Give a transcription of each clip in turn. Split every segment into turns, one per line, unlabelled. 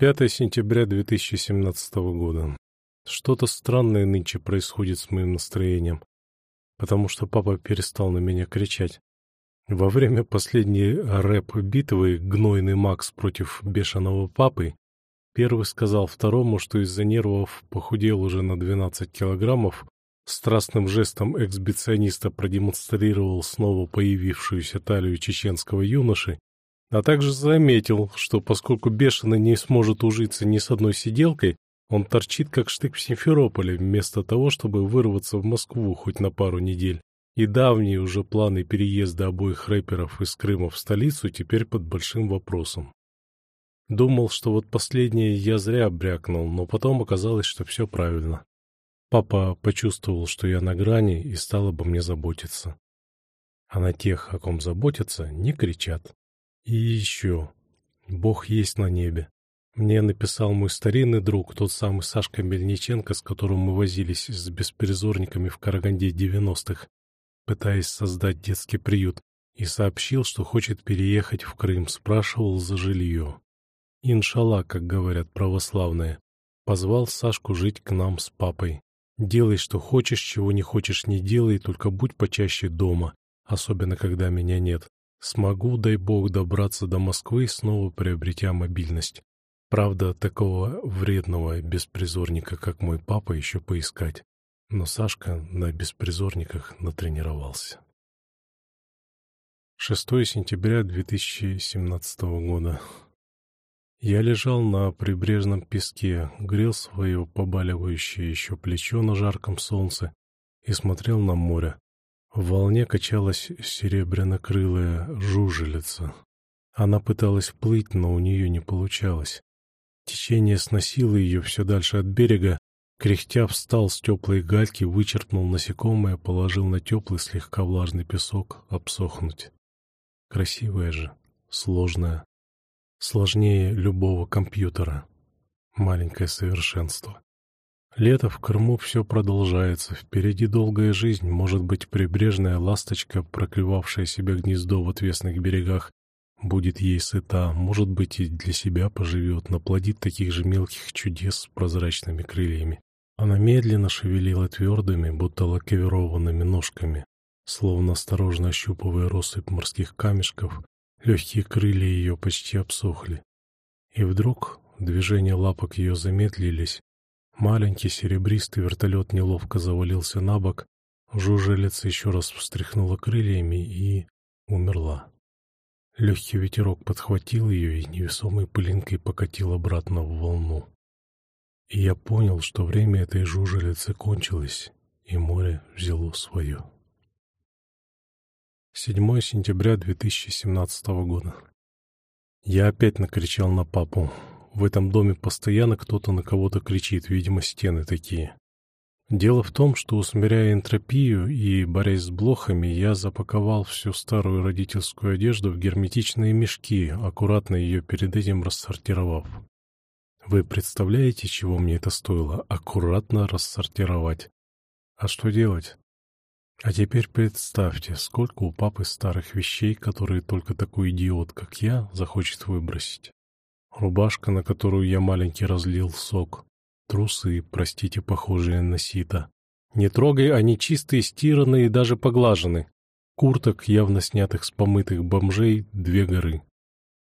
5 сентября 2017 года. Что-то странное нынче происходит с моим настроением, потому что папа перестал на меня кричать. Во время последней рэп-битвы «Гнойный Макс против бешеного папы» первый сказал второму, что из-за нервов похудел уже на 12 килограммов, страстным жестом эксбициониста продемонстрировал снова появившуюся талию чеченского юноши а также заметил, что поскольку бешеный не сможет ужиться ни с одной сиделкой, он торчит как штык в Симферополе, вместо того, чтобы вырваться в Москву хоть на пару недель. И давние уже планы переезда обоих рэперов из Крыма в столицу теперь под большим вопросом. Думал, что вот последнее я зря брякнул, но потом оказалось, что все правильно. Папа почувствовал, что я на грани, и стал обо мне заботиться. А на тех, о ком заботятся, не кричат. И еще. Бог есть на небе. Мне написал мой старинный друг, тот самый Сашка Мельниченко, с которым мы возились с беспризорниками в Караганде 90-х, пытаясь создать детский приют, и сообщил, что хочет переехать в Крым, спрашивал за жилье. Иншалла, как говорят православные, позвал Сашку жить к нам с папой. Делай, что хочешь, чего не хочешь, не делай, только будь почаще дома, особенно когда меня нет. Смогу, дай бог, добраться до Москвы, снова приобретя мобильность. Правда, такого вредного беспризорника, как мой папа, еще поискать. Но Сашка на беспризорниках натренировался. 6 сентября 2017 года. Я лежал на прибрежном песке, грел свое побаливающее еще плечо на жарком солнце и смотрел на море. В волне качалась серебряно-крылая жужелица. Она пыталась плыть, но у нее не получалось. Течение сносило ее все дальше от берега. Кряхтя встал с теплой гальки, вычерпнул насекомое, положил на теплый слегка влажный песок обсохнуть. Красивая же, сложная. Сложнее любого компьютера. Маленькое совершенство. Лето в Крыму все продолжается. Впереди долгая жизнь. Может быть, прибрежная ласточка, проклевавшая себе гнездо в отвесных берегах, будет ей сыта. Может быть, и для себя поживет, наплодит таких же мелких чудес с прозрачными крыльями. Она медленно шевелила твердыми, будто лакированными ножками, словно осторожно ощупывая россыпь морских камешков. Легкие крылья ее почти обсохли. И вдруг движения лапок ее замедлились, Маленький серебристый вертолет неловко завалился на бок, жужелица еще раз встряхнула крыльями и умерла. Легкий ветерок подхватил ее и невесомой пылинкой покатил обратно в волну. И я понял, что время этой жужелицы кончилось, и море взяло свое. 7 сентября 2017 года. Я опять накричал на папу. В этом доме постоянно кто-то на кого-то кричит, видимо, стены такие. Дело в том, что, усмиряя энтропию и борясь с блохами, я запаковал всю старую родительскую одежду в герметичные мешки, аккуратно ее перед этим рассортировав. Вы представляете, чего мне это стоило? Аккуратно рассортировать. А что делать? А теперь представьте, сколько у папы старых вещей, которые только такой идиот, как я, захочет выбросить. Рубашка, на которую я маленький разлил сок. Трусы, простите, похожие на сито. Не трогай, они чистые, стиранные и даже поглажены. Курток, явно снятых с помытых бомжей, две горы.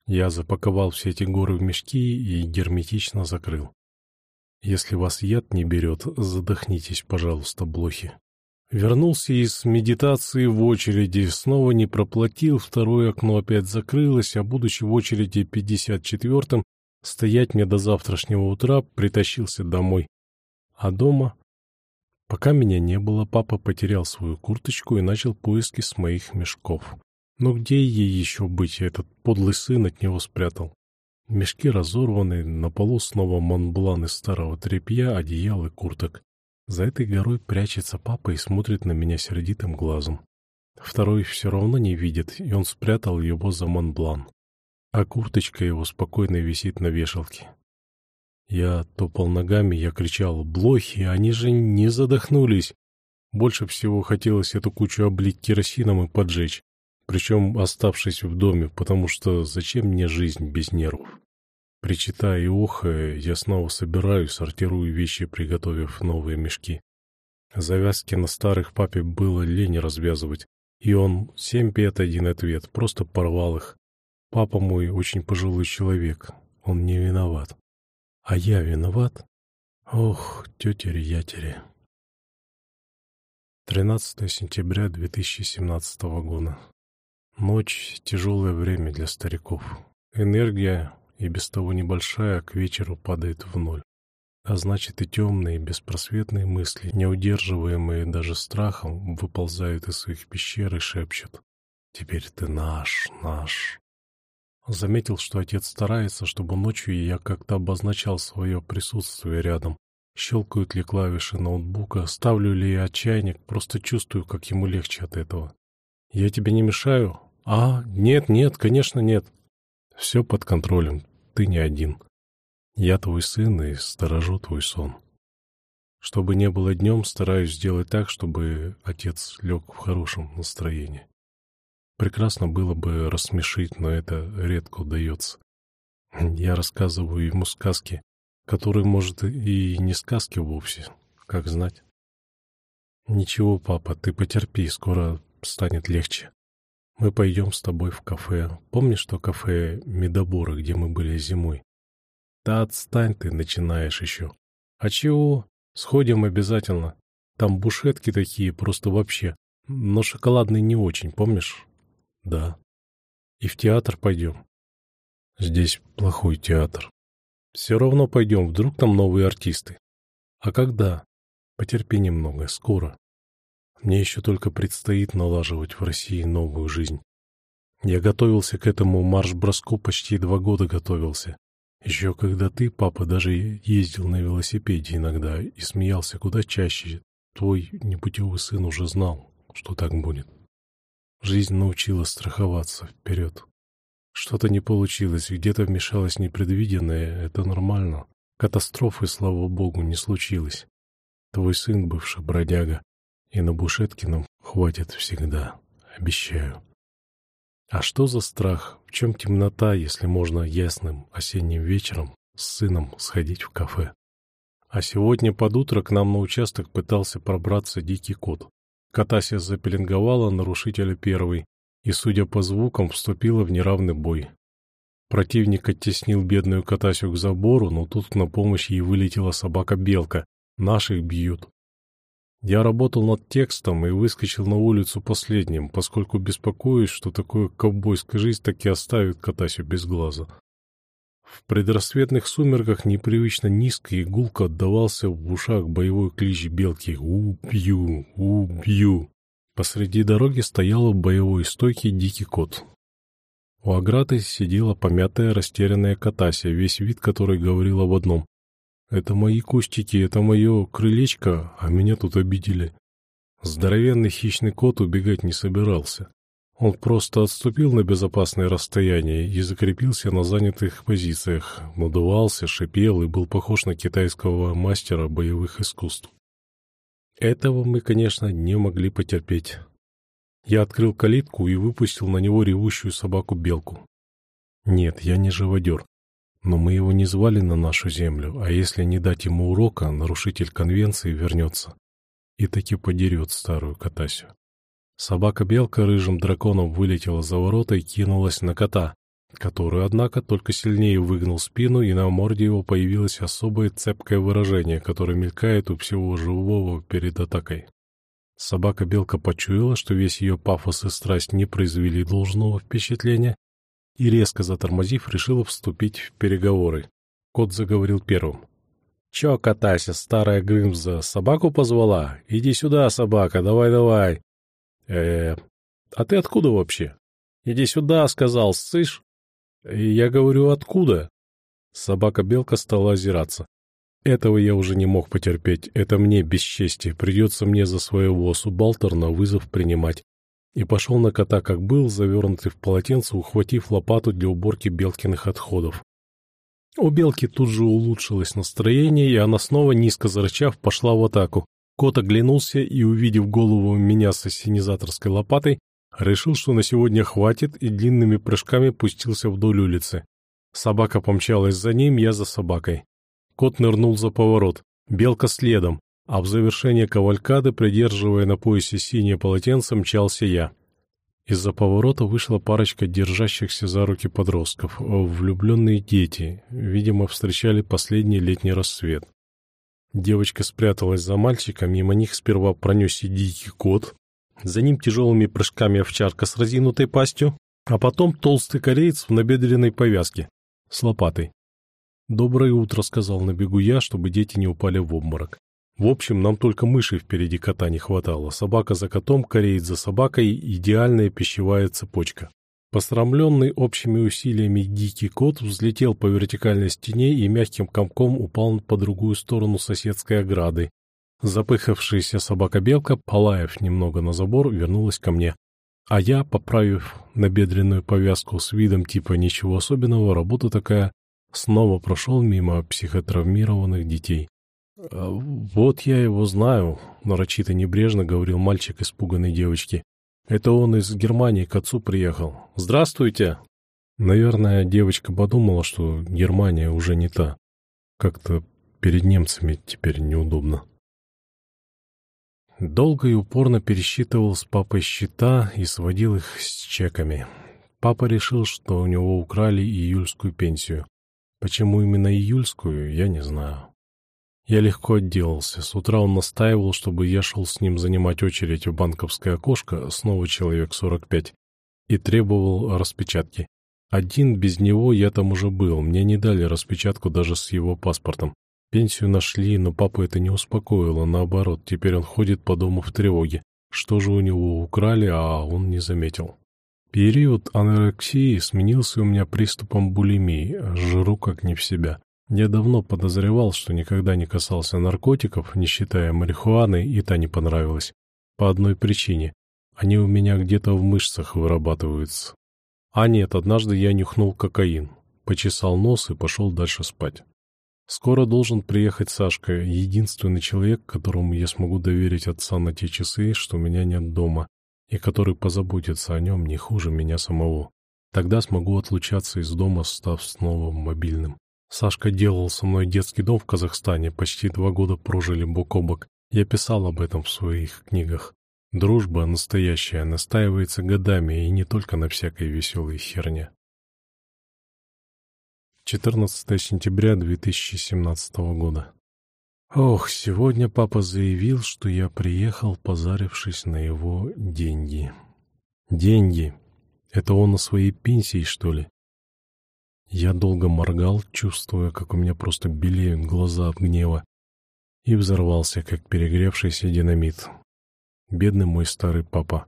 Я запаковал все эти горы в мешки и герметично закрыл. Если вас яд не берет, задохнитесь, пожалуйста, блохи. Вернулся из медитации в очереди, снова не проплатил, второе окно опять закрылось, а будучи в очереди 54-м, стоять мне до завтрашнего утра, притащился домой. А дома... Пока меня не было, папа потерял свою курточку и начал поиски с моих мешков. Но где ей еще быть, этот подлый сын от него спрятал? Мешки разорваны, на полу снова монблан из старого тряпья, одеял и курток. За этой горой прячется папа и смотрит на меня сердитым глазом. Второй все равно не видит, и он спрятал его за Монблан. А курточка его спокойно висит на вешалке. Я топал ногами, я кричал «Блохи, они же не задохнулись!» Больше всего хотелось эту кучу облить керосином и поджечь, причем оставшись в доме, потому что зачем мне жизнь без нервов? Причитая и охая, я снова собираю, сортирую вещи, приготовив новые мешки. Завязки на старых папе было лень развязывать, и он, семь пет один ответ, просто порвал их. Папа мой очень пожилой человек, он не виноват. А я виноват? Ох, тетери-ятери. 13 сентября 2017 года. Ночь — тяжелое время для стариков. Энергия, и без того небольшая, к вечеру падает в ноль. А значит и темные, беспросветные мысли, неудерживаемые даже страхом, выползают из своих пещер и шепчут. «Теперь ты наш, наш». Заметил, что отец старается, чтобы ночью я как-то обозначал свое присутствие рядом. Щелкают ли клавиши ноутбука, ставлю ли я чайник, просто чувствую, как ему легче от этого. «Я тебе не мешаю?» «А, нет, нет, конечно, нет». «Все под контролем, ты не один. Я твой сын и сторожу твой сон. Чтобы не было днем, стараюсь сделать так, чтобы отец лег в хорошем настроении. Прекрасно было бы рассмешить, но это редко удается. Я рассказываю ему сказки, которые, может, и не сказки вовсе, как знать. Ничего, папа, ты потерпи, скоро станет легче. Мы пойдем с тобой в кафе. Помнишь то кафе Медобора, где мы были зимой? Да отстань ты, начинаешь еще. А чего? Сходим обязательно. Там бушетки такие, просто вообще. Но шоколадные не очень, помнишь? Да. И в театр пойдем. Здесь плохой театр. Все равно пойдем, вдруг там новые артисты. А когда? Потерпи немного, скоро. Мне еще только предстоит налаживать в России новую жизнь. Я готовился к этому марш-броску почти два года готовился. Еще когда ты, папа, даже ездил на велосипеде иногда и смеялся куда чаще, твой непутевый сын уже знал, что так будет. Жизнь научила страховаться вперед. Что-то не получилось, где-то вмешалось непредвиденное, это нормально. Катастрофы, слава богу, не случилось. Твой сын бывший бродяга, и на Бушеткином хватит всегда, обещаю. А что за страх? В чем темнота, если можно ясным осенним вечером с сыном сходить в кафе? А сегодня под утро к нам на участок пытался пробраться дикий кот. Катася запеленговала нарушителя первый и, судя по звукам, вступила в неравный бой. Противник оттеснил бедную Катасю к забору, но тут на помощь ей вылетела собака-белка. Наших бьют. Я работал над текстом и выскочил на улицу последним, поскольку беспокоюсь, что такое ковбойская жизнь таки оставит Катасю без глаза. В предрассветных сумерках непривычно низко и гулко отдавался в ушах боевой клич белки «Убью! Убью!». Посреди дороги стоял боевой стойкий дикий кот. У ограды сидела помятая, растерянная Катася, весь вид которой говорил об одном это мои кустики, это мое крылечко, а меня тут обидели. Здоровенный хищный кот убегать не собирался. Он просто отступил на безопасное расстояние и закрепился на занятых позициях, надувался, шипел и был похож на китайского мастера боевых искусств. Этого мы, конечно, не могли потерпеть. Я открыл калитку и выпустил на него ревущую собаку-белку. Нет, я не живодер. Но мы его не звали на нашу землю, а если не дать ему урока, нарушитель конвенции вернется и таки подерет старую Катасю. Собака-белка рыжим драконом вылетела за ворота и кинулась на кота, который, однако, только сильнее выгнул спину, и на морде его появилось особое цепкое выражение, которое мелькает у всего живого перед атакой. Собака-белка почуяла, что весь ее пафос и страсть не произвели должного впечатления, и, резко затормозив, решила вступить в переговоры. Кот заговорил первым. «Чё, катайся, старая Грымза, собаку позвала? Иди сюда, собака, давай-давай!» э а ты откуда вообще?» «Иди сюда», — сказал, «сышь?» «Я говорю, откуда?» Собака-белка стала озираться. Этого я уже не мог потерпеть, это мне бесчестие, придется мне за своего субалтерна вызов принимать и пошел на кота, как был, завернутый в полотенце, ухватив лопату для уборки Белкиных отходов. У Белки тут же улучшилось настроение, и она снова, низко зарычав, пошла в атаку. Кот оглянулся и, увидев голову меня с ассенизаторской лопатой, решил, что на сегодня хватит, и длинными прыжками пустился вдоль улицы. Собака помчалась за ним, я за собакой. Кот нырнул за поворот, белка следом, а в завершение кавалькады, придерживая на поясе синее полотенце, мчался я. Из-за поворота вышла парочка держащихся за руки подростков, влюбленные дети, видимо, встречали последний летний рассвет. Девочка спряталась за мальчиком, мимо них сперва пронесся дикий кот, за ним тяжелыми прыжками овчарка с разинутой пастью, а потом толстый кореец в набедренной повязке, с лопатой. «Доброе утро», — сказал на бегу я, чтобы дети не упали в обморок. В общем, нам только мышей впереди кота не хватало. Собака за котом, кореец за собакой, идеальная пищевая цепочка. Посрамленный общими усилиями дикий кот взлетел по вертикальной стене и мягким комком упал по другую сторону соседской ограды. Запыхавшаяся собака-белка, полаев немного на забор, вернулась ко мне. А я, поправив набедренную повязку с видом типа ничего особенного, работа такая, снова прошел мимо психотравмированных детей. «А «Вот я его знаю», — нарочито небрежно говорил мальчик испуганной девочки. «Это он из Германии к отцу приехал. Здравствуйте!» Наверное, девочка подумала, что Германия уже не та. Как-то перед немцами теперь неудобно. Долго и упорно пересчитывал с папой счета и сводил их с чеками. Папа решил, что у него украли июльскую пенсию. Почему именно июльскую, я не знаю. Я легко отделался. С утра он настаивал, чтобы я шел с ним занимать очередь в банковское окошко, снова человек 45, и требовал распечатки. Один без него я там уже был, мне не дали распечатку даже с его паспортом. Пенсию нашли, но папу это не успокоило, наоборот, теперь он ходит по дому в тревоге. Что же у него украли, а он не заметил. Период анорексии сменился у меня приступом булимии, жру как не в себя. Я давно подозревал, что никогда не касался наркотиков, не считая марихуаны, и та не понравилась. По одной причине. Они у меня где-то в мышцах вырабатываются. А нет, однажды я нюхнул кокаин, почесал нос и пошел дальше спать. Скоро должен приехать Сашка, единственный человек, которому я смогу доверить отца на те часы, что меня нет дома и который позаботится о нем не хуже меня самого. Тогда смогу отлучаться из дома, став снова мобильным. Сашка делал со мной детский дом в Казахстане, почти два года прожили бок о бок. Я писал об этом в своих книгах. Дружба настоящая настаивается годами и не только на всякой веселой херне. 14 сентября 2017 года. Ох, сегодня папа заявил, что я приехал, позарившись на его деньги. Деньги. Это он на своей пенсии, что ли? Я долго моргал, чувствуя, как у меня просто белеют глаза от гнева, и взорвался, как перегревшийся динамит. Бедный мой старый папа.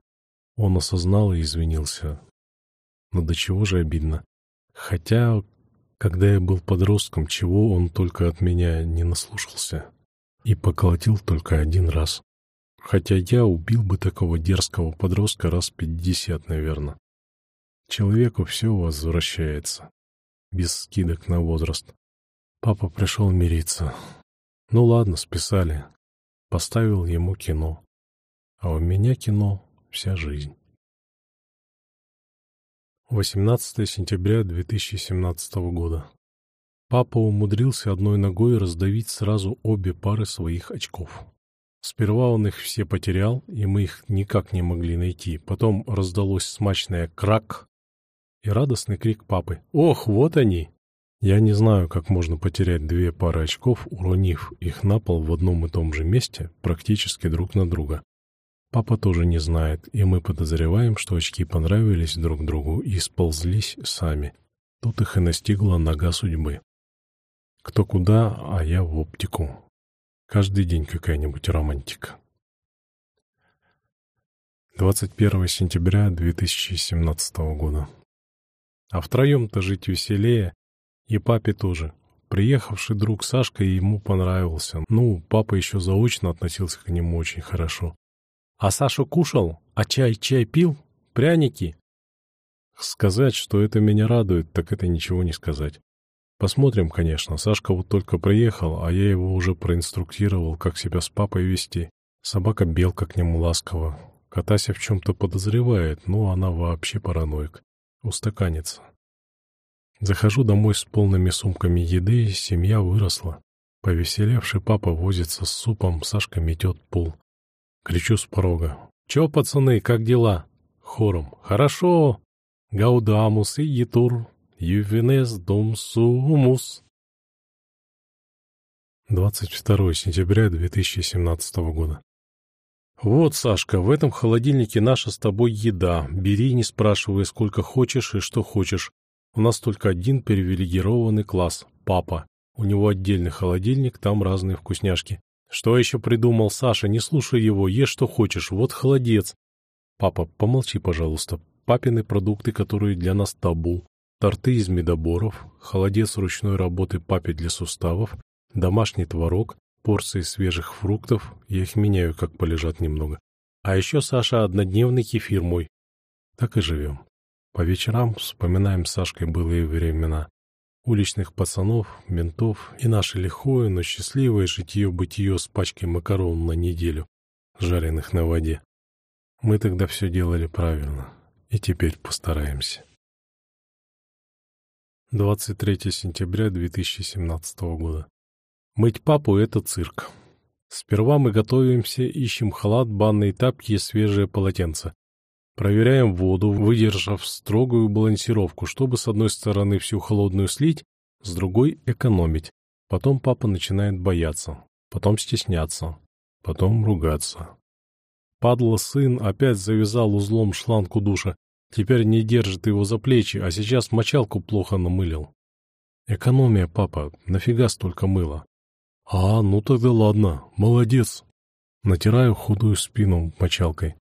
Он осознал и извинился. Но до чего же обидно. Хотя, когда я был подростком, чего он только от меня не наслушался и поколотил только один раз. Хотя я убил бы такого дерзкого подростка раз пятьдесят, наверное. Человеку все возвращается, без скидок на возраст. Папа пришел мириться. Ну ладно, списали. Поставил ему кино. А у меня кино вся жизнь. 18 сентября 2017 года. Папа умудрился одной ногой раздавить сразу обе пары своих очков. Сперва он их все потерял, и мы их никак не могли найти. Потом раздалось смачное «крак» и радостный крик папы. «Ох, вот они!» Я не знаю, как можно потерять две пары очков, уронив их на пол в одном и том же месте, практически друг на друга. Папа тоже не знает, и мы подозреваем, что очки понравились друг другу и сползлись сами. Тут их и настигла нога судьбы. Кто куда, а я в оптику. Каждый день какая-нибудь романтика. 21 сентября 2017 года. А втроем-то жить веселее, и папе тоже. Приехавший друг Сашка ему понравился. Ну, папа еще заочно относился к нему очень хорошо. А Сашу кушал? А чай-чай пил? Пряники? Сказать, что это меня радует, так это ничего не сказать. Посмотрим, конечно. Сашка вот только приехал, а я его уже проинструктировал, как себя с папой вести. Собака-белка к нему ласково. Катася в чем-то подозревает, но она вообще параноик. Устаканится. Захожу домой с полными сумками еды, семья выросла. Повеселевший папа возится с супом, Сашка метет пол. Кричу с порога. «Чё, пацаны, как дела?» Хором. «Хорошо! Гаудамус и етур, ювенес дом сумус». 22 сентября 2017 года. «Вот, Сашка, в этом холодильнике наша с тобой еда. Бери, не спрашивай, сколько хочешь и что хочешь. У нас только один привилегированный класс — папа. У него отдельный холодильник, там разные вкусняшки. Что еще придумал Саша? Не слушай его, ешь что хочешь, вот холодец. Папа, помолчи, пожалуйста. Папины продукты, которые для нас табу. Торты из медоборов, холодец ручной работы папе для суставов, домашний творог, порции свежих фруктов, я их меняю, как полежат немного. А еще, Саша, однодневный кефир мой. Так и живем. По вечерам вспоминаем с Сашкой былые времена. Уличных пацанов, ментов и наше лихое, но счастливое житье-бытие с пачкой макарон на неделю, жареных на воде. Мы тогда все делали правильно, и теперь постараемся. 23 сентября 2017 года. Мыть папу — это цирк. Сперва мы готовимся, ищем халат, банные тапки и свежее полотенце. Проверяем воду, выдержав строгую балансировку, чтобы с одной стороны всю холодную слить, с другой — экономить. Потом папа начинает бояться, потом стесняться, потом ругаться. Падла сын опять завязал узлом шланг у душа. Теперь не держит его за плечи, а сейчас мочалку плохо намылил. Экономия, папа, нафига столько мыла? А, ну тогда ладно, молодец. Натираю худую спину мочалкой.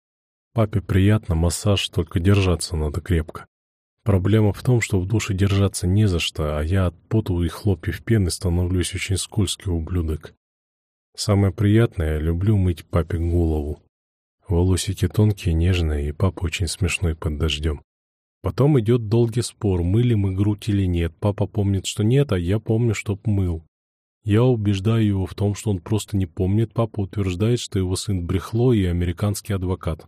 Папе приятно, массаж, только держаться надо крепко. Проблема в том, что в душе держаться не за что, а я от поту и хлопьев пены становлюсь очень скользкий ублюдок. Самое приятное, люблю мыть папе голову. Волосики тонкие, нежные, и папа очень смешной под дождем. Потом идет долгий спор, мыли мы грудь или нет. Папа помнит, что нет, а я помню, что мыл. Я убеждаю его в том, что он просто не помнит. Папа утверждает, что его сын брехло и американский адвокат.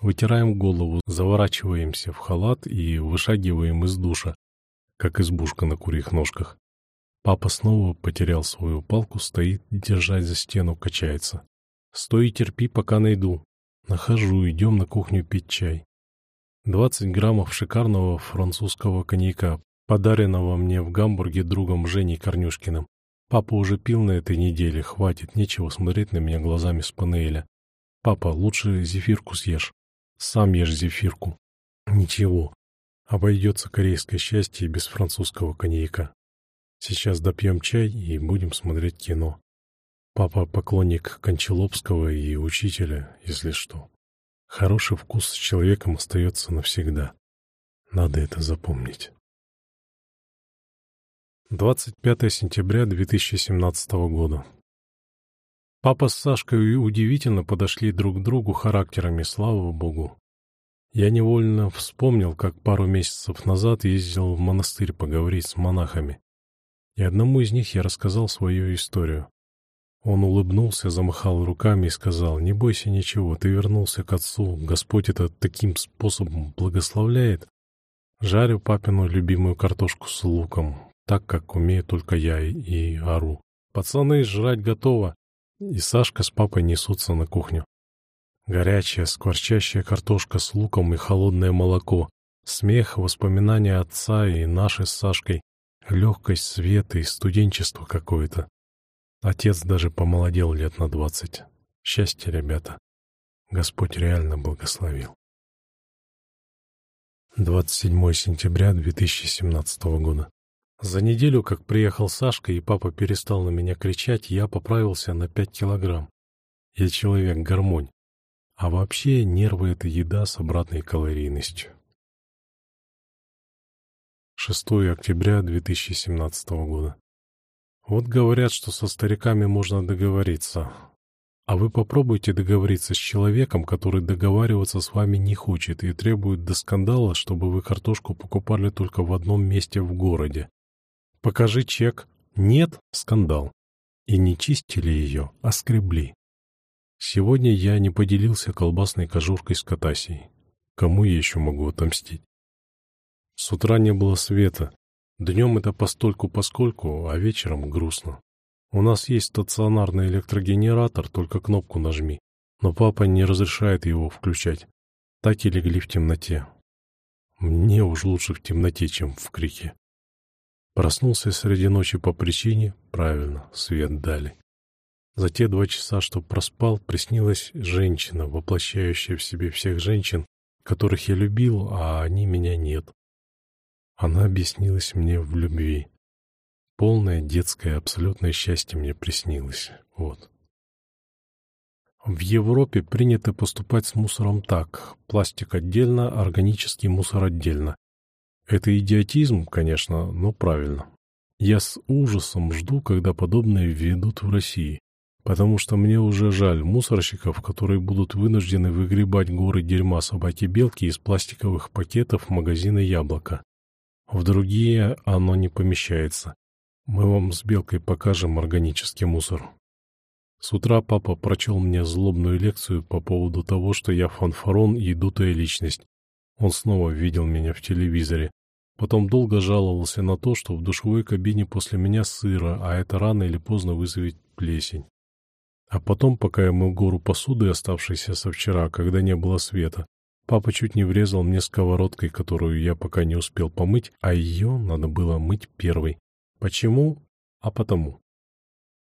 Вытираем голову, заворачиваемся в халат и вышагиваем из душа, как избушка на курьих ножках. Папа снова потерял свою палку, стоит, держать за стену, качается. «Стой и терпи, пока найду». Нахожу, идем на кухню пить чай. 20 граммов шикарного французского коньяка, подаренного мне в Гамбурге другом Женей Корнюшкиным. Папа уже пил на этой неделе, хватит, нечего смотреть на меня глазами с панеля. Папа, лучше зефирку съешь. Сам ешь зефирку. Ничего, обойдется корейское счастье без французского коньяка. Сейчас допьем чай и будем смотреть кино. Папа поклонник Кончаловского и учителя, если что. Хороший вкус с человеком остается навсегда. Надо это запомнить. 25 сентября 2017 года. Папа с Сашкой удивительно подошли друг к другу характерами, слава богу. Я невольно вспомнил, как пару месяцев назад ездил в монастырь поговорить с монахами. И одному из них я рассказал свою историю. Он улыбнулся, замахал руками и сказал, «Не бойся ничего, ты вернулся к отцу, Господь это таким способом благословляет. Жарю папину любимую картошку с луком, так, как умею только я и ору. «Пацаны, жрать готово!» И Сашка с папой несутся на кухню. Горячая, скворчащая картошка с луком и холодное молоко, смех, воспоминания отца и наши с Сашкой, легкость света и студенчество какое-то. Отец даже помолодел лет на двадцать. Счастье, ребята. Господь реально благословил. 27 сентября 2017 года. За неделю, как приехал Сашка и папа перестал на меня кричать, я поправился на пять килограмм. Я человек-гармонь. А вообще нервы — это еда с обратной калорийностью. 6 октября 2017 года. Вот говорят, что со стариками можно договориться. А вы попробуйте договориться с человеком, который договариваться с вами не хочет и требует до скандала, чтобы вы картошку покупали только в одном месте в городе. Покажи чек. Нет — скандал. И не чистили ее, а скребли. Сегодня я не поделился колбасной кожуркой с Катасией. Кому я еще могу отомстить? С утра не было света. Днем это постольку-поскольку, а вечером грустно. У нас есть стационарный электрогенератор, только кнопку нажми. Но папа не разрешает его включать. Так и легли в темноте. Мне уж лучше в темноте, чем в крике. Проснулся среди ночи по причине, правильно, свет дали. За те два часа, что проспал, приснилась женщина, воплощающая в себе всех женщин, которых я любил, а они меня нет. Она объяснилась мне в любви. Полное детское абсолютное счастье мне приснилось. Вот. В Европе принято поступать с мусором так. Пластик отдельно, органический мусор отдельно. Это идиотизм, конечно, но правильно. Я с ужасом жду, когда подобное введут в России. Потому что мне уже жаль мусорщиков, которые будут вынуждены выгребать горы дерьма собаки-белки из пластиковых пакетов магазина «Яблоко». В другие оно не помещается. Мы вам с Белкой покажем органический мусор. С утра папа прочел мне злобную лекцию по поводу того, что я фанфарон и дутая личность. Он снова видел меня в телевизоре. Потом долго жаловался на то, что в душевой кабине после меня сыро, а это рано или поздно вызовет плесень. А потом, пока я мыл гору посуды, оставшейся со вчера, когда не было света, папа чуть не врезал мне сковородкой, которую я пока не успел помыть, а ее надо было мыть первой. Почему? А потому.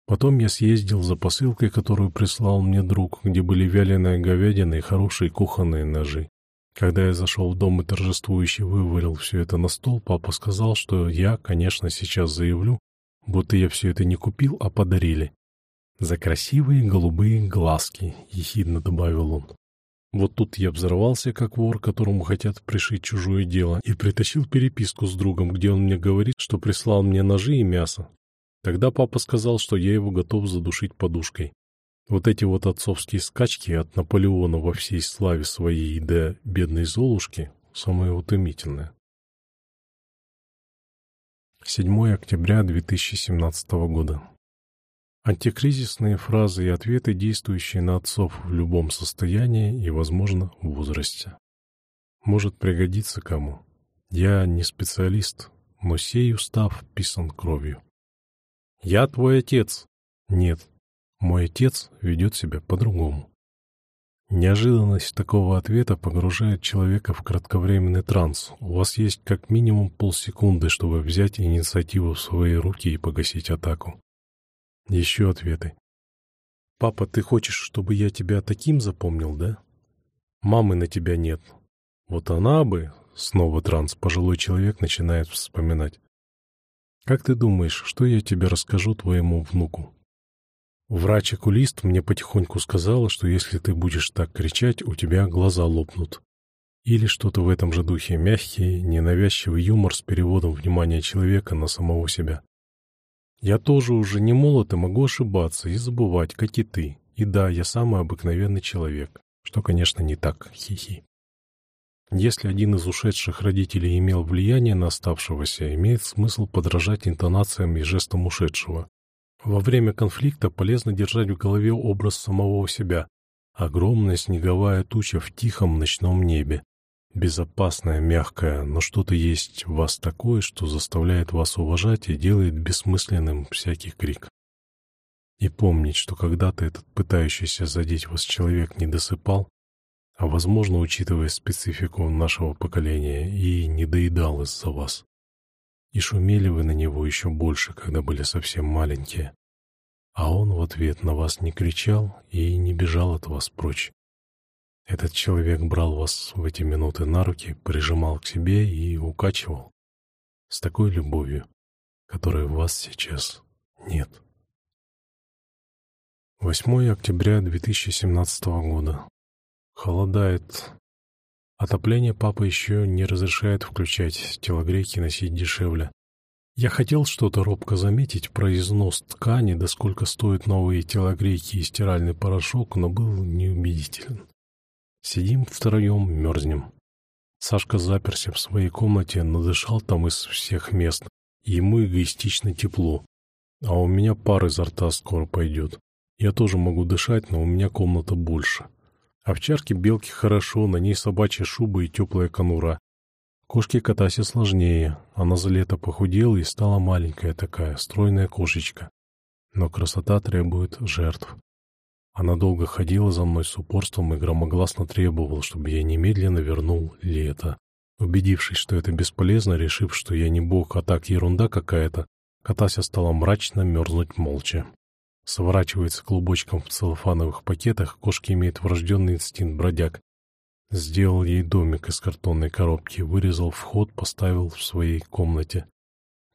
Потом я съездил за посылкой, которую прислал мне друг, где были вяленая говядина и хорошие кухонные ножи. Когда я зашел в дом и торжествующе вывалил все это на стол, папа сказал, что я, конечно, сейчас заявлю, будто я все это не купил, а подарили. «За красивые голубые глазки», — ехидно добавил он. Вот тут я взорвался, как вор, которому хотят пришить чужое дело, и притащил переписку с другом, где он мне говорит, что прислал мне ножи и мясо. Тогда папа сказал, что я его готов задушить подушкой. Вот эти вот отцовские скачки от Наполеона во всей славе своей до бедной Золушки самое утомительное. 7 октября 2017 года. Антикризисные фразы и ответы, действующие на отцов в любом состоянии и, возможно, в возрасте. Может пригодиться кому. Я не специалист, но сей устав писан кровью. «Я твой отец». Нет, мой отец ведет себя по-другому. Неожиданность такого ответа погружает человека в кратковременный транс. У вас есть как минимум полсекунды, чтобы взять инициативу в свои руки и погасить атаку. Еще ответы. «Папа, ты хочешь, чтобы я тебя таким запомнил, да? Мамы на тебя нет. Вот она бы...» Снова транс, пожилой человек начинает вспоминать. «Как ты думаешь, что я тебе расскажу твоему внуку?» Врач-окулист мне потихоньку сказала, что если ты будешь так кричать, у тебя глаза лопнут. Или что-то в этом же духе, мягкий, ненавязчивый юмор с переводом внимания человека на самого себя. Я тоже уже не молод и могу ошибаться и забывать, как и ты. И да, я самый обыкновенный человек, что, конечно, не так, хихи. Если один из ушедших родителей имел влияние на оставшегося, имеет смысл подражать интонациям и жестам ушедшего. Во время конфликта полезно держать в голове образ самого себя. Огромная снеговая туча в тихом ночном небе, безопасное, мягкое, но что-то есть в вас такое, что заставляет вас уважать и делает бессмысленным всякий крик. И помнить, что когда-то этот пытающийся задеть вас человек не досыпал, а, возможно, учитывая специфику нашего поколения, и не доедал из-за вас. И шумели вы на него еще больше, когда были совсем маленькие. А он в ответ на вас не кричал и не бежал от вас прочь. Этот человек брал вас в эти минуты на руки, прижимал к себе и укачивал. С такой любовью, которой у вас сейчас нет. 8 октября 2017 года. Холодает. Отопление папа еще не разрешает включать, телогрейки носить дешевле. Я хотел что-то робко заметить про износ ткани, да сколько стоят новые телогрейки и стиральный порошок, но был неубедителен. Сидим втроем, мерзнем. Сашка заперся в своей комнате, надышал там из всех мест. Ему эгоистично тепло. А у меня пар изо рта скоро пойдет. Я тоже могу дышать, но у меня комната больше. Овчарке белки хорошо, на ней собачья шуба и теплая конура. Кошке Катасе сложнее. Она за лето похудела и стала маленькая такая, стройная кошечка. Но красота требует жертв. Она долго ходила за мной с упорством и громогласно требовала, чтобы я немедленно вернул лето. Убедившись, что это бесполезно, решив, что я не бог, а так ерунда какая-то, Катася стала мрачно мерзнуть молча. Сворачивается клубочком в целлофановых пакетах, кошки имеют врожденный инстинкт бродяг. Сделал ей домик из картонной коробки, вырезал вход, поставил в своей комнате.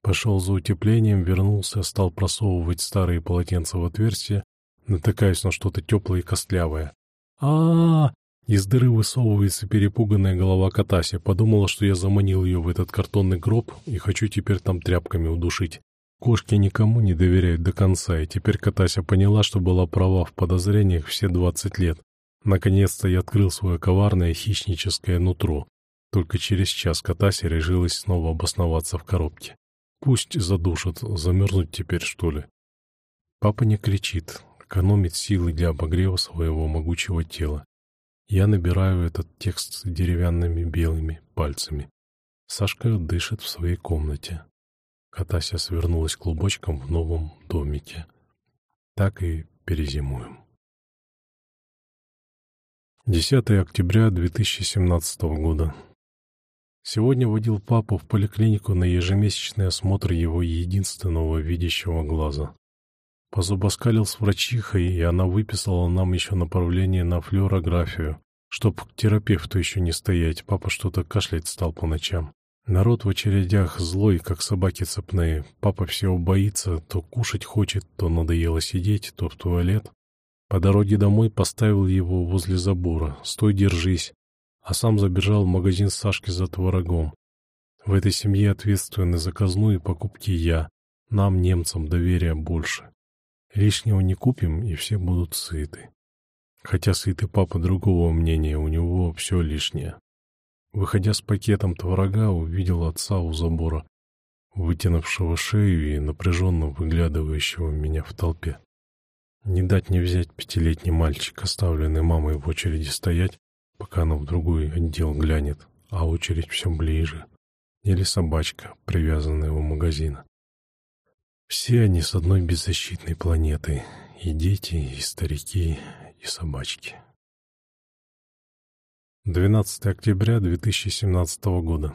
Пошел за утеплением, вернулся, стал просовывать старые полотенца в отверстие, натыкаясь на что-то теплое и костлявое. а а, -а Из дыры высовывается перепуганная голова Катаси. Подумала, что я заманил ее в этот картонный гроб и хочу теперь там тряпками удушить. Кошки никому не доверяют до конца, и теперь Катася поняла, что была права в подозрениях все двадцать лет. Наконец-то я открыл свое коварное хищническое нутро. Только через час Катаси решилась снова обосноваться в коробке. Пусть задушат, замерзнуть теперь, что ли. Папа не кричит, экономит силы для обогрева своего могучего тела. Я набираю этот текст деревянными белыми пальцами. Сашка дышит в своей комнате. Катася свернулась клубочком в новом домике. Так и перезимуем. 10 октября 2017 года. Сегодня водил папу в поликлинику на ежемесячный осмотр его единственного видящего глаза. Позубоскалил с врачихой, и она выписала нам еще направление на флюорографию, чтоб к терапевту еще не стоять, папа что-то кашлять стал по ночам. Народ в очередях злой, как собаки цепные. Папа всего боится, то кушать хочет, то надоело сидеть, то в туалет. По дороге домой поставил его возле забора. «Стой, держись!» А сам забежал в магазин Сашки за творогом. В этой семье ответственны за казну и покупки я. Нам, немцам, доверия больше. Лишнего не купим, и все будут сыты. Хотя сытый папа другого мнения, у него все лишнее. Выходя с пакетом творога, увидел отца у забора, вытянувшего шею и напряженно выглядывающего меня в толпе. Не дать не взять пятилетний мальчик, оставленный мамой в очереди стоять, пока она в другой отдел глянет, а очередь все ближе. Или собачка, привязанная у магазина. Все они с одной беззащитной планеты. И дети, и старики, и собачки. 12 октября 2017 года.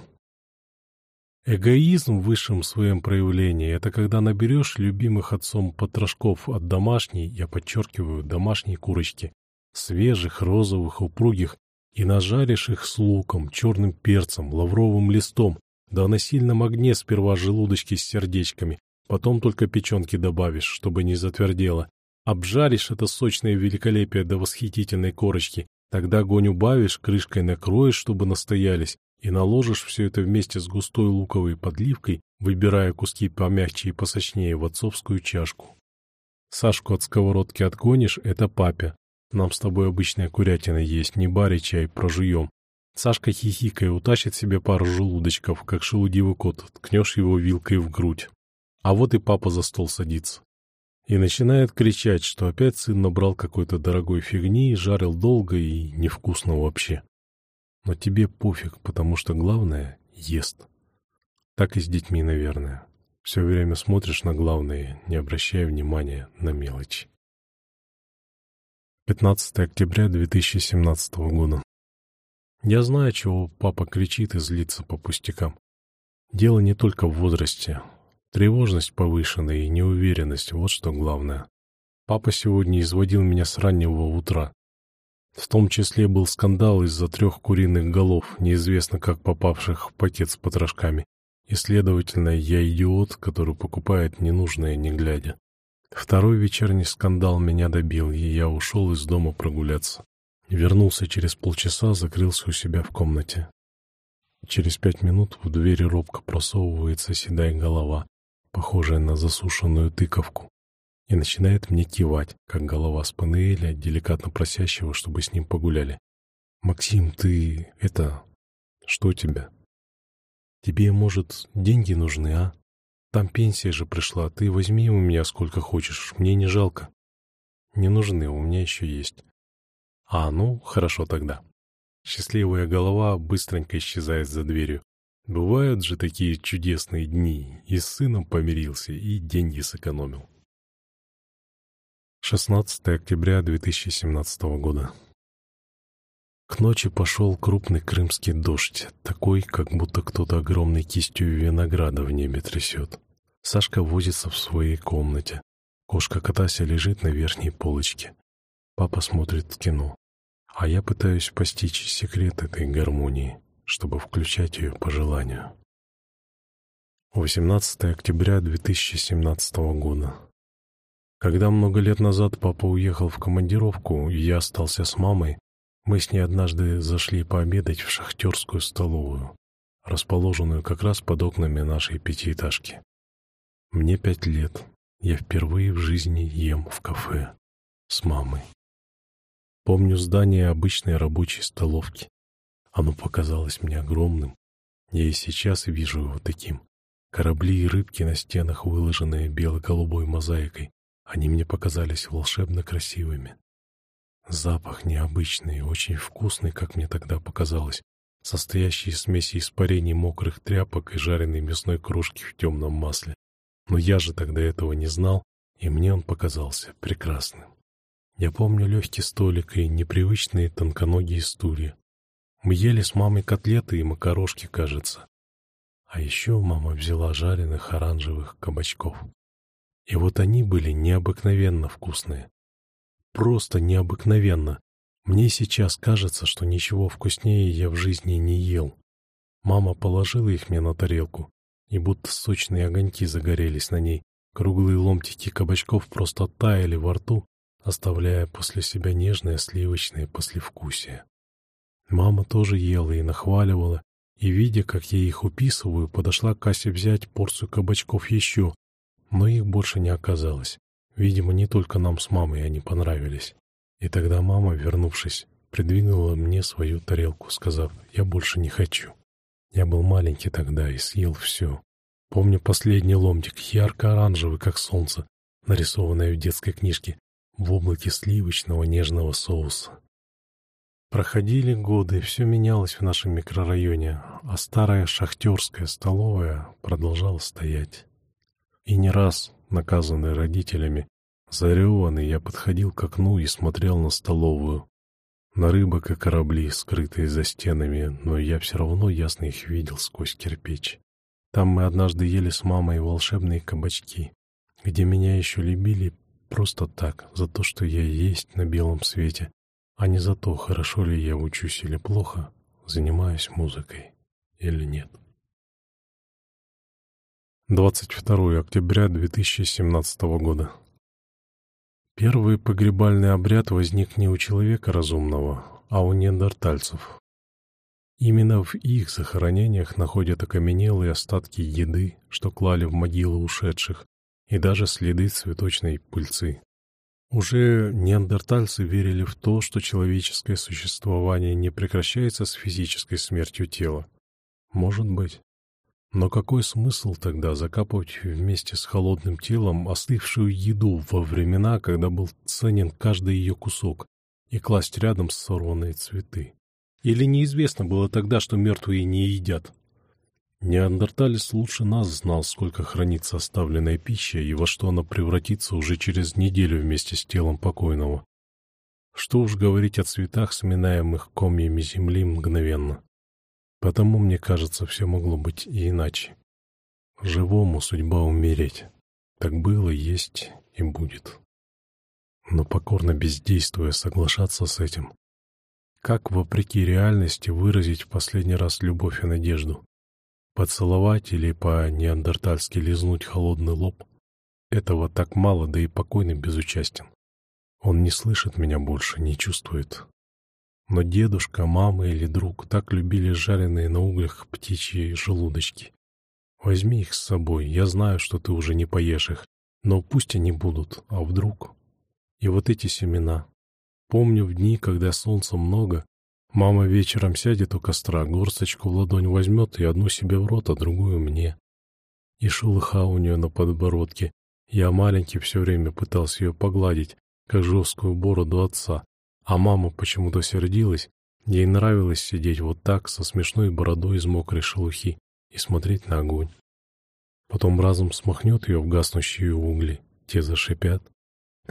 Эгоизм в высшем своем проявлении – это когда наберешь любимых отцом потрошков от домашней, я подчеркиваю, домашней курочки, свежих, розовых, упругих, и нажаришь их с луком, черным перцем, лавровым листом, да на сильном огне сперва желудочки с сердечками, потом только печенки добавишь, чтобы не затвердело. Обжаришь это сочное великолепие до восхитительной корочки, тогда огонь убавишь, крышкой накроешь, чтобы настоялись, и наложишь все это вместе с густой луковой подливкой, выбирая куски помягче и посочнее в отцовскую чашку. Сашку от сковородки отгонишь — это папе. Нам с тобой обычная курятина есть, не бари чай, прожуем. Сашка хихикая утащит себе пару желудочков, как шелудивый кот, ткнешь его вилкой в грудь. А вот и папа за стол садится. И начинает кричать, что опять сын набрал какой-то дорогой фигни, жарил долго и невкусно вообще. Но тебе пофиг, потому что главное — ест. Так и с детьми, наверное. Все время смотришь на главное, не обращая внимания на мелочи. 15 октября 2017 года. Я знаю, чего папа кричит и злится по пустякам. Дело не только в возрасте. Тревожность повышенная и неуверенность — вот что главное. Папа сегодня изводил меня с раннего утра. В том числе был скандал из-за трех куриных голов, неизвестно как попавших в пакет с потрошками. И, следовательно, я идиот, который покупает ненужное не глядя. Второй вечерний скандал меня добил, и я ушел из дома прогуляться. Вернулся через полчаса, закрылся у себя в комнате. Через пять минут в двери робко просовывается седая голова, похожая на засушенную тыковку и начинает мне кивать, как голова Спанеэля, деликатно просящего, чтобы с ним погуляли. «Максим, ты... это... что тебя? Тебе, может, деньги нужны, а? Там пенсия же пришла, ты возьми у меня сколько хочешь, мне не жалко». «Не нужны, у меня еще есть». «А, ну, хорошо тогда». Счастливая голова быстренько исчезает за дверью. Бывают же такие чудесные дни. И с сыном помирился, и деньги сэкономил. 16 октября 2017 года. К ночи пошел крупный крымский дождь, такой, как будто кто-то огромной кистью винограда в небе трясет. Сашка возится в своей комнате. Кошка Катася лежит на верхней полочке. Папа смотрит кино. А я пытаюсь постичь секрет этой гармонии, чтобы включать ее по желанию. 18 октября 2017 года. Когда много лет назад папа уехал в командировку, и я остался с мамой, мы с ней однажды зашли пообедать в шахтерскую столовую, расположенную как раз под окнами нашей пятиэтажки. Мне пять лет. Я впервые в жизни ем в кафе с мамой. Помню здание обычной рабочей столовки. Оно показалось мне огромным. Я и сейчас вижу его таким. Корабли и рыбки на стенах, выложенные бело-голубой мозаикой, они мне показались волшебно красивыми. Запах необычный, очень вкусный, как мне тогда показалось, состоящий из смеси испарений мокрых тряпок и жареной мясной крошки в темном масле. Но я же тогда этого не знал, и мне он показался прекрасным. Я помню легкий столик и непривычные тонконогие стулья. Мы ели с мамой котлеты и макарошки, кажется. А еще мама взяла жареных оранжевых кабачков. И вот они были необыкновенно вкусные просто необыкновенно. Мне сейчас кажется, что ничего вкуснее я в жизни не ел. Мама положила их мне на тарелку, и будто сочные огоньки загорелись на ней. Круглые ломтики кабачков просто таяли во рту, оставляя после себя нежное сливочное послевкусие. Мама тоже ела и нахваливала, и, видя, как я их уписываю, подошла к кассе взять порцию кабачков еще, но их больше не оказалось. Видимо, не только нам с мамой они понравились. И тогда мама, вернувшись, придвинула мне свою тарелку, сказав, «Я больше не хочу». Я был маленький тогда и съел все. Помню последний ломтик, ярко-оранжевый, как солнце, нарисованное в детской книжке, в облаке сливочного нежного соуса. Проходили годы, все менялось в нашем микрорайоне, а старая шахтерская столовая продолжала стоять. И не раз, наказанный родителями, зареванный, я подходил к окну и смотрел на столовую. На рыбок и корабли, скрытые за стенами, но я все равно ясно их видел сквозь кирпич. Там мы однажды ели с мамой волшебные кабачки, где меня еще любили просто так, за то, что я есть на белом свете, а не за то, хорошо ли я учусь или плохо, занимаюсь музыкой или нет. 22 октября 2017 года. Первый погребальный обряд возник не у человека разумного, а у неандертальцев. Именно в их захоронениях находят окаменелые остатки еды, что клали в могилы ушедших, и даже следы цветочной пыльцы. Уже неандертальцы верили в то, что человеческое существование не прекращается с физической смертью тела. Может быть. Но какой смысл тогда закапывать вместе с холодным телом остывшую еду во времена, когда был ценен каждый ее кусок, и класть рядом сорванные цветы? Или неизвестно было тогда, что мертвые не едят? Неандерталец лучше нас знал, сколько хранится оставленная пища и во что она превратится уже через неделю вместе с телом покойного. Что уж говорить о цветах, сминаемых комьями земли мгновенно. Потому, мне кажется, все могло быть и иначе. Живому судьба умереть. Так было, есть и будет. Но покорно бездействуя соглашаться с этим. Как, вопреки реальности, выразить в последний раз любовь и надежду? Поцеловать или по-неандертальски лизнуть холодный лоб? Этого так мало, да и покойный безучастен. Он не слышит меня больше, не чувствует. Но дедушка, мама или друг так любили жареные на углях птичьи желудочки. Возьми их с собой, я знаю, что ты уже не поешь их, но пусть они будут, а вдруг? И вот эти семена. Помню в дни, когда солнца много, мама вечером сядет у костра, горсточку в ладонь возьмет и одну себе в рот, а другую мне. И шелыха у нее на подбородке. Я маленький все время пытался ее погладить, как жесткую бороду отца, а мама почему-то сердилась, ей нравилось сидеть вот так, со смешной бородой из мокрой шелухи, и смотреть на огонь. Потом разум смахнет ее в гаснущие угли, те зашипят.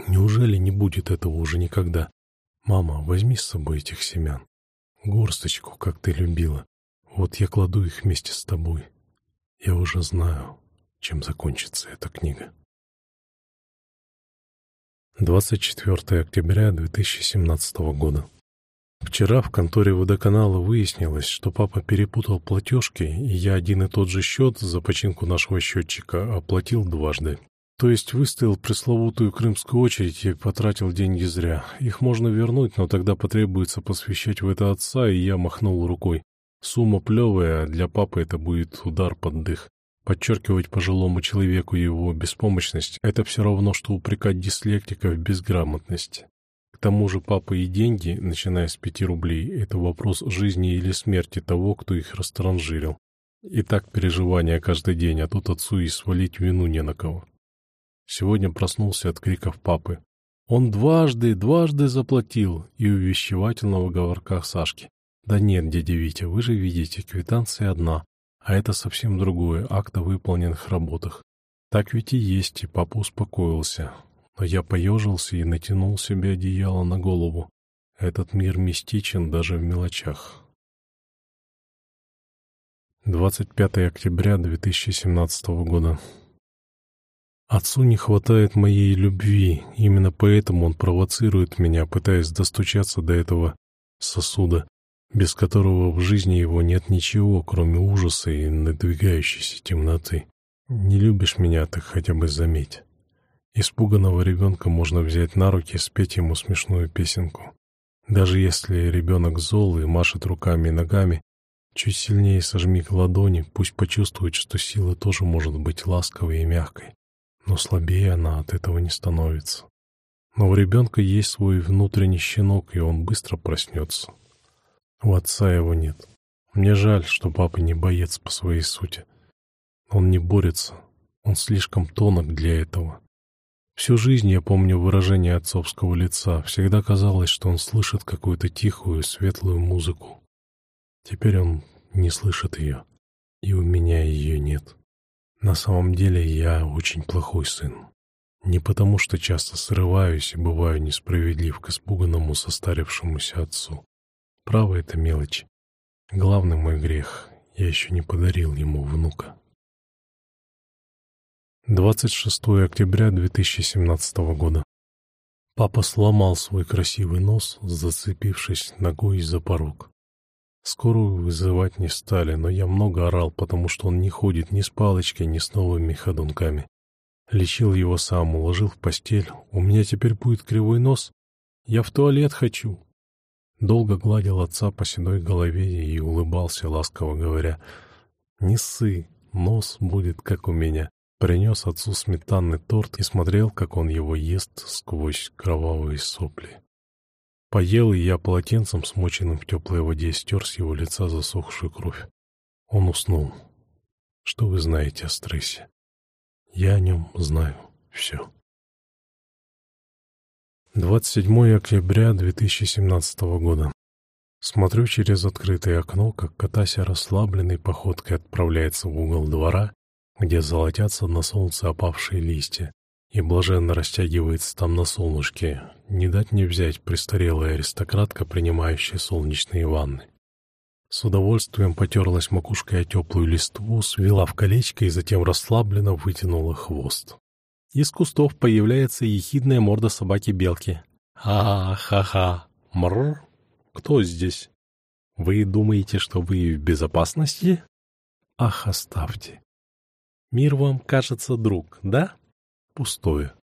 Неужели не будет этого уже никогда? Мама, возьми с собой этих семян. Горсточку, как ты любила. Вот я кладу их вместе с тобой. Я уже знаю, чем закончится эта книга. 24 октября 2017 года. Вчера в конторе водоканала выяснилось, что папа перепутал платежки, и я один и тот же счет за починку нашего счетчика оплатил дважды. То есть выставил пресловутую крымскую очередь и потратил деньги зря. Их можно вернуть, но тогда потребуется посвящать в это отца, и я махнул рукой. Сумма плевая, для папы это будет удар под дых. Подчеркивать пожилому человеку его беспомощность – это все равно, что упрекать дислектика в безграмотности. К тому же папа и деньги, начиная с пяти рублей, это вопрос жизни или смерти того, кто их растранжирил. И так переживания каждый день, а тут отцу и свалить вину не на кого. Сегодня проснулся от криков папы. Он дважды, дважды заплатил, и увещевательного говорка Сашки. Да нет, дядя Витя, вы же видите, квитанция одна, а это совсем другое, акт о выполненных работах. Так ведь и есть, и папа успокоился. Но я поежился и натянул себе одеяло на голову. Этот мир мистичен даже в мелочах. 25 октября 2017 года. Отцу не хватает моей любви, именно поэтому он провоцирует меня, пытаясь достучаться до этого сосуда без которого в жизни его нет ничего, кроме ужаса и надвигающейся темноты. Не любишь меня, так хотя бы заметь. Испуганного ребенка можно взять на руки и спеть ему смешную песенку. Даже если ребенок зол и машет руками и ногами, чуть сильнее сожми к ладони, пусть почувствует, что сила тоже может быть ласковой и мягкой. Но слабее она от этого не становится. Но у ребенка есть свой внутренний щенок, и он быстро проснется. У отца его нет. Мне жаль, что папа не боец по своей сути. Он не борется. Он слишком тонок для этого. Всю жизнь я помню выражение отцовского лица. Всегда казалось, что он слышит какую-то тихую, светлую музыку. Теперь он не слышит ее. И у меня ее нет. На самом деле я очень плохой сын. Не потому, что часто срываюсь и бываю несправедлив к испуганному состарившемуся отцу. Право — это мелочь. Главный мой грех — я еще не подарил ему внука. 26 октября 2017 года. Папа сломал свой красивый нос, зацепившись ногой за порог. Скорую вызывать не стали, но я много орал, потому что он не ходит ни с палочкой, ни с новыми ходунками. Лечил его сам, уложил в постель. У меня теперь будет кривой нос. Я в туалет хочу. Долго гладил отца по седой голове и улыбался, ласково говоря, «Не ссы, нос будет, как у меня». Принес отцу сметанный торт и смотрел, как он его ест сквозь кровавые сопли. Поел, и я полотенцем, смоченным в теплой воде, стер с его лица засохшую кровь. Он уснул. Что вы знаете о стрессе? Я о нем знаю все. 27 октября 2017 года. Смотрю через открытое окно, как Катася расслабленной походкой отправляется в угол двора, где золотятся на солнце опавшие листья, и блаженно растягивается там на солнышке, не дать не взять престарелая аристократка, принимающая солнечные ванны. С удовольствием потерлась макушкой о теплую листву, свела в колечко и затем расслабленно вытянула хвост. Из кустов появляется ехидная морда собаки-белки. «Ха-ха-ха! Мрр! Кто здесь? Вы думаете, что вы в безопасности? Ах, оставьте! Мир вам кажется друг, да? Пустое.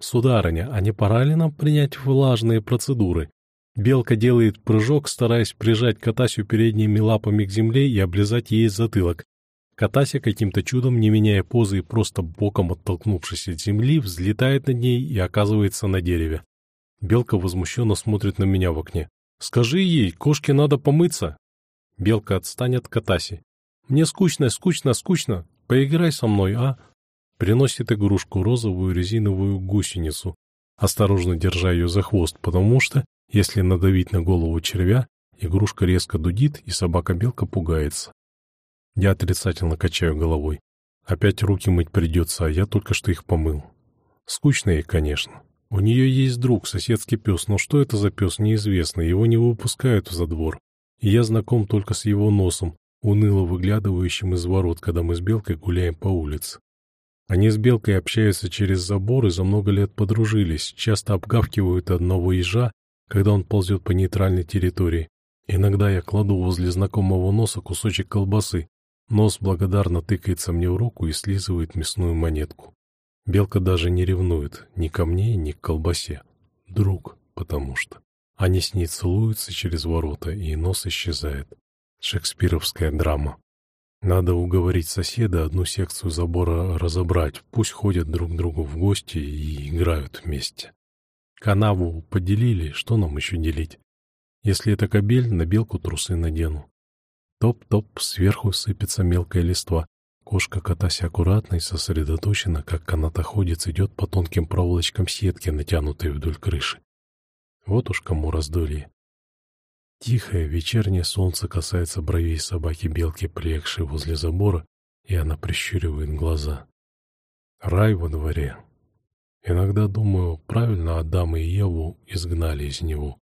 Сударыня, а не пора ли нам принять влажные процедуры? Белка делает прыжок, стараясь прижать Катасью передними лапами к земле и облизать ей затылок. Катася каким-то чудом, не меняя позы и просто боком оттолкнувшись от земли, взлетает над ней и оказывается на дереве. Белка возмущенно смотрит на меня в окне. «Скажи ей, кошке надо помыться!» Белка отстанет от Катаси. «Мне скучно, скучно, скучно! Поиграй со мной, а?» Приносит игрушку розовую резиновую гусеницу, осторожно держа ее за хвост, потому что, если надавить на голову червя, игрушка резко дудит, и собака-белка пугается. Я отрицательно качаю головой. Опять руки мыть придется, а я только что их помыл. Скучно ей, конечно. У нее есть друг, соседский пес, но что это за пес, неизвестно, его не выпускают за двор. И я знаком только с его носом, уныло выглядывающим из ворот, когда мы с Белкой гуляем по улице. Они с Белкой общаются через забор и за много лет подружились, часто обгавкивают одного ежа, когда он ползет по нейтральной территории. Иногда я кладу возле знакомого носа кусочек колбасы. Нос благодарно тыкается мне в руку и слизывает мясную монетку. Белка даже не ревнует ни ко мне, ни к колбасе. Друг, потому что. Они с ней целуются через ворота, и нос исчезает. Шекспировская драма. Надо уговорить соседа одну секцию забора разобрать, пусть ходят друг к другу в гости и играют вместе. Канаву поделили, что нам еще делить? Если это кобель, на белку трусы надену. Топ-топ, сверху сыпется мелкая листва, Кошка, катась аккуратно и сосредоточенно, как канатоходец, идет по тонким проволочкам сетки, натянутой вдоль крыши. Вот уж кому раздолье. Тихое вечернее солнце касается бровей собаки-белки, приехавшей возле забора, и она прищуривает глаза. Рай во дворе. Иногда думаю, правильно Адама и Еву изгнали из него.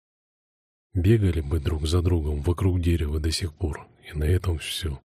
Бегали бы друг за другом вокруг дерева до сих пор, и на этом все.